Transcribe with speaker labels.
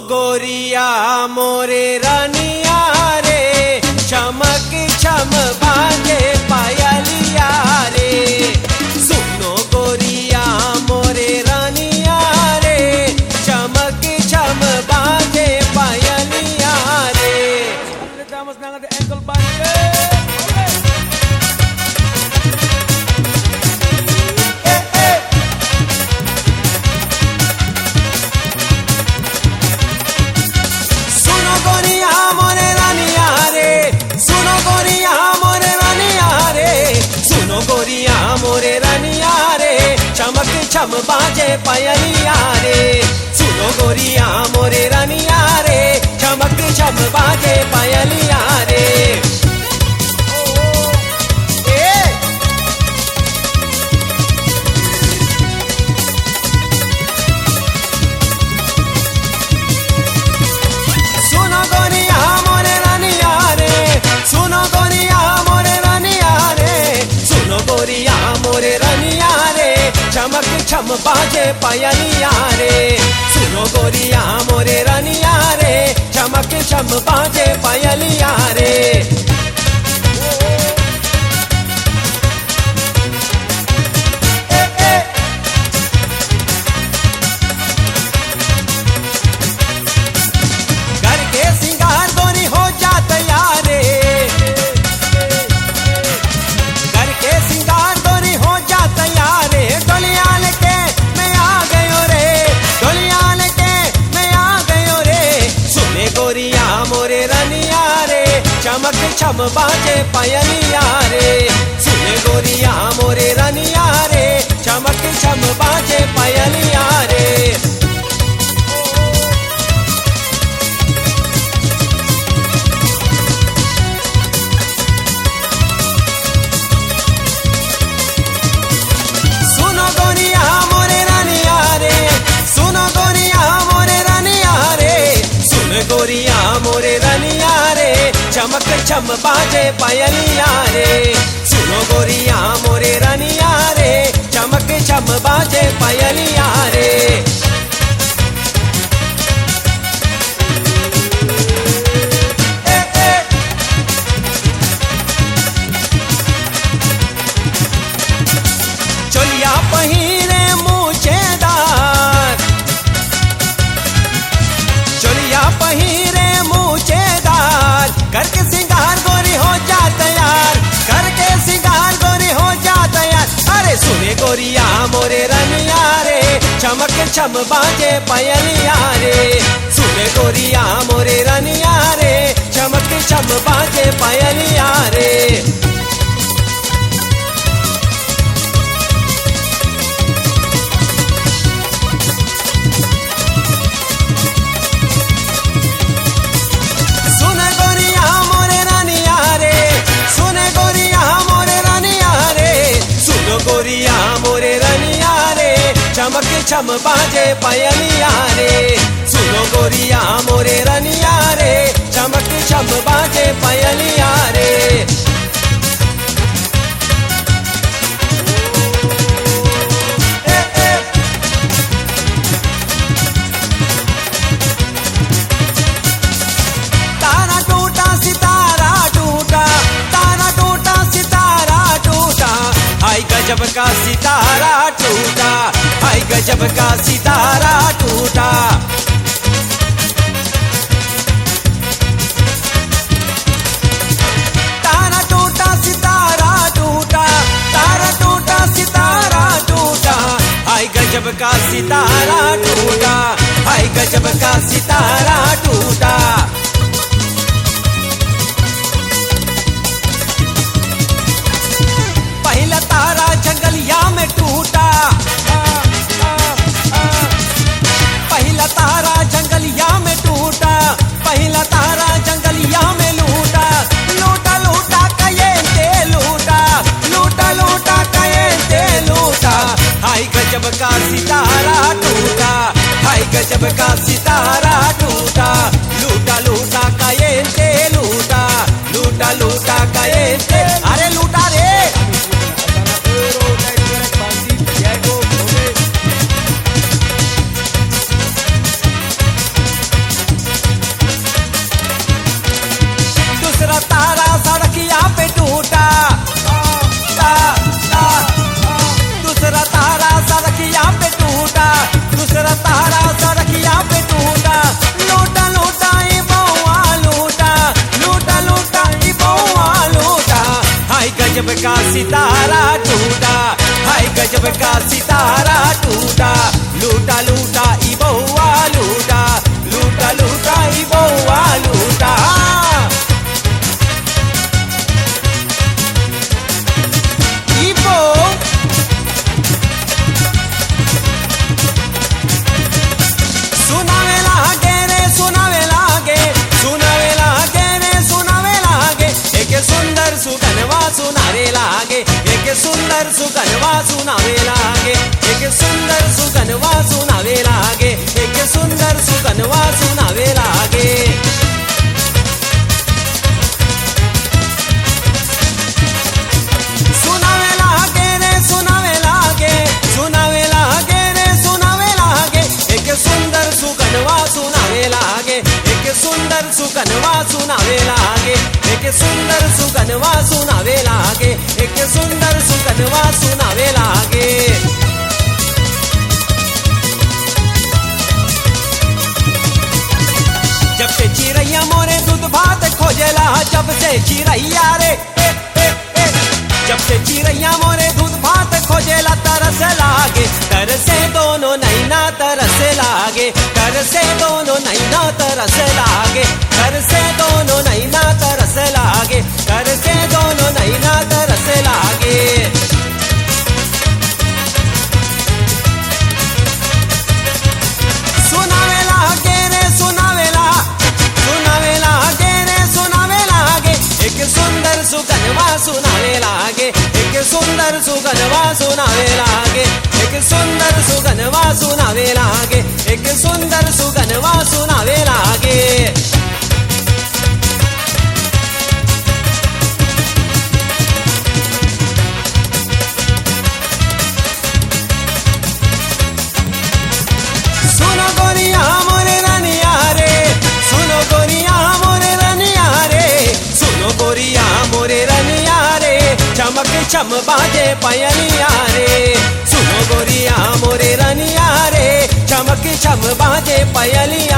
Speaker 1: নগরিয়া মোরে शम बाजे पयनिया रे। सुनो गोरिया मोरे रनिया रे। चमक शम बाजे बाजे पयनिया रे। सुनो गोरिया मोरे रनिया रे। चमक चम बाजे पयलिया रे। छम बाजे पयनिया रे। सुन गोरिया मोरे रनिया रे। चमक छम बाजे पयनिया रे। चमक चम बाजे पायलिया रे। सुनो गोरिया, मोरे रनिया रे। चमक चम बाजे पायलिया रे। छम बाजे पायल रे। सुने गोरिया मोरे रनिया रे। चमक छम बाजे पयलिया छम बाजे पायलिया रे। सुनो गोरिया, मोरे रनिया रे। चमक छम बाजे पायलिया रे। जब का सितारा टूटा। गजब का सितारा टूटा। गजब का सितारा टूटा लूटा लूटा का ये लूटा लूटा लूटा का ये लागे। एक सुंदर सुगनवा सुनावे लागे। एक सुंदर सुगनवा सुनावे लागे। एक सुंदर सुगनवा सुनावे सुनावे लागे। लागे एक सुंदर सुगनवा सुनावे लागे। एक सुंदर एक सुंदर लागे। सुनावे लागे जब से चिड़ैया मोरे दूध भात खोजेला, जब से चिड़ैया रे। जब से चिड़ैया मोरे दूध भात खोजेला, तरस लागे तर से दोनों नैना तरस लागे कर से दोनों नैना तरस लागे कर से दोनों नैना तरस लागे कर से दोनों नैना तरस लागे सुंदर सुगनवा सुनावे लागे। एक सुंदर सुगनवा सुनावे लागे। एक सुंदर सुगनवा सुनावे चम बाजे पयनिया रे। सुनो गोरिया मोरे रनिया रे। चमक चम बाजे पयलिया